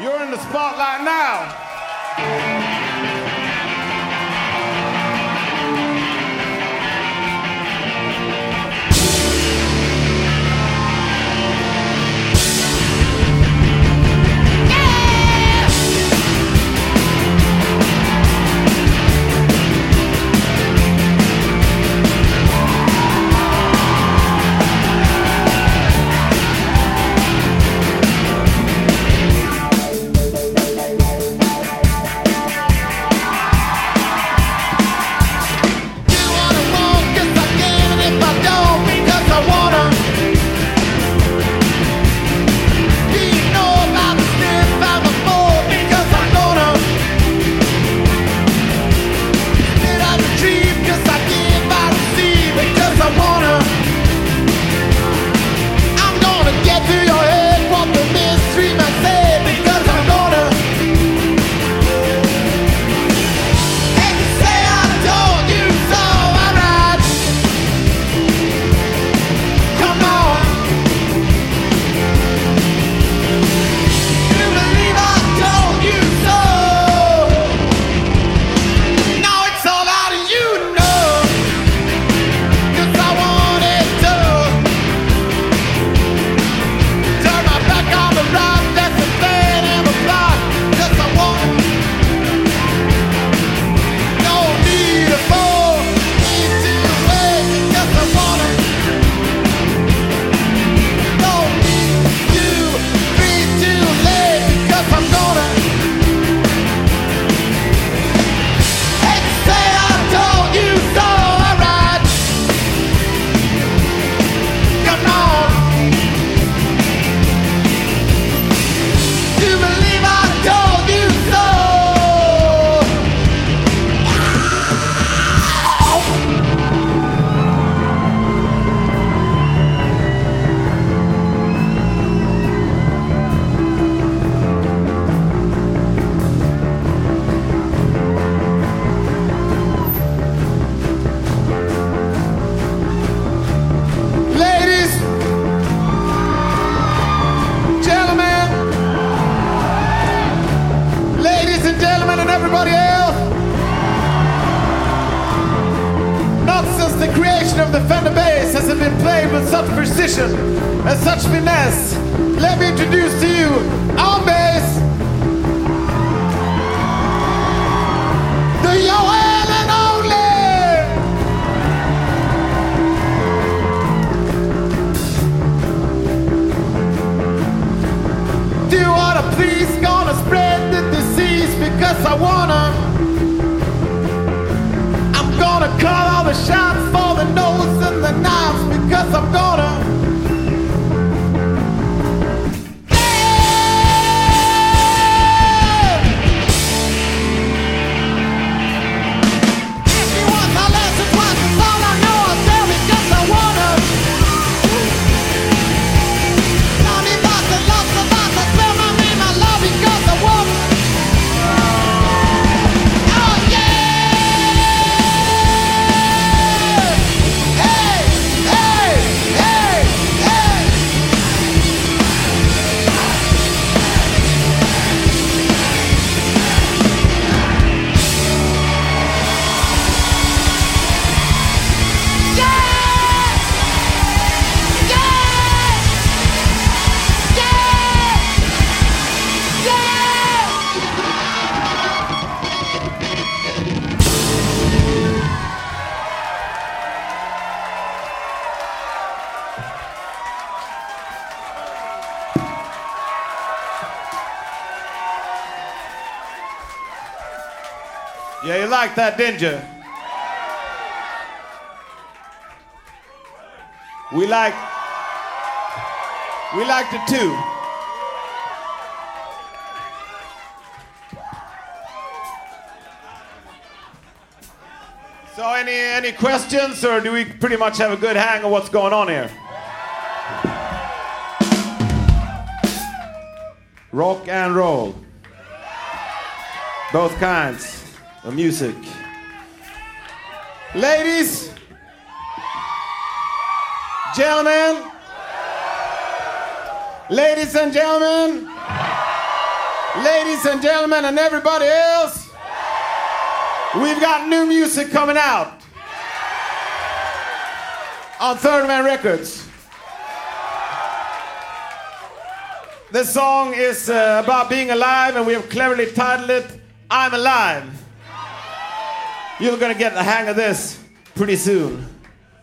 You're in the spotlight now. With such precision and such finesse. Let me introduce to you on bass, the Johan and only. Do you wanna please gonna spread the disease because I wanna. I'm gonna call all the shots Yeah, you like that, didn't you? We like we liked it too. So any any questions or do we pretty much have a good hang of what's going on here? Rock and roll. Both kinds of music. Ladies, gentlemen, ladies and gentlemen, Ladies and gentlemen, and everybody else, we've got new music coming out on Third Man Records. This song is uh, about being alive, and we have cleverly titled it I'm Alive. You're gonna get the hang of this pretty soon.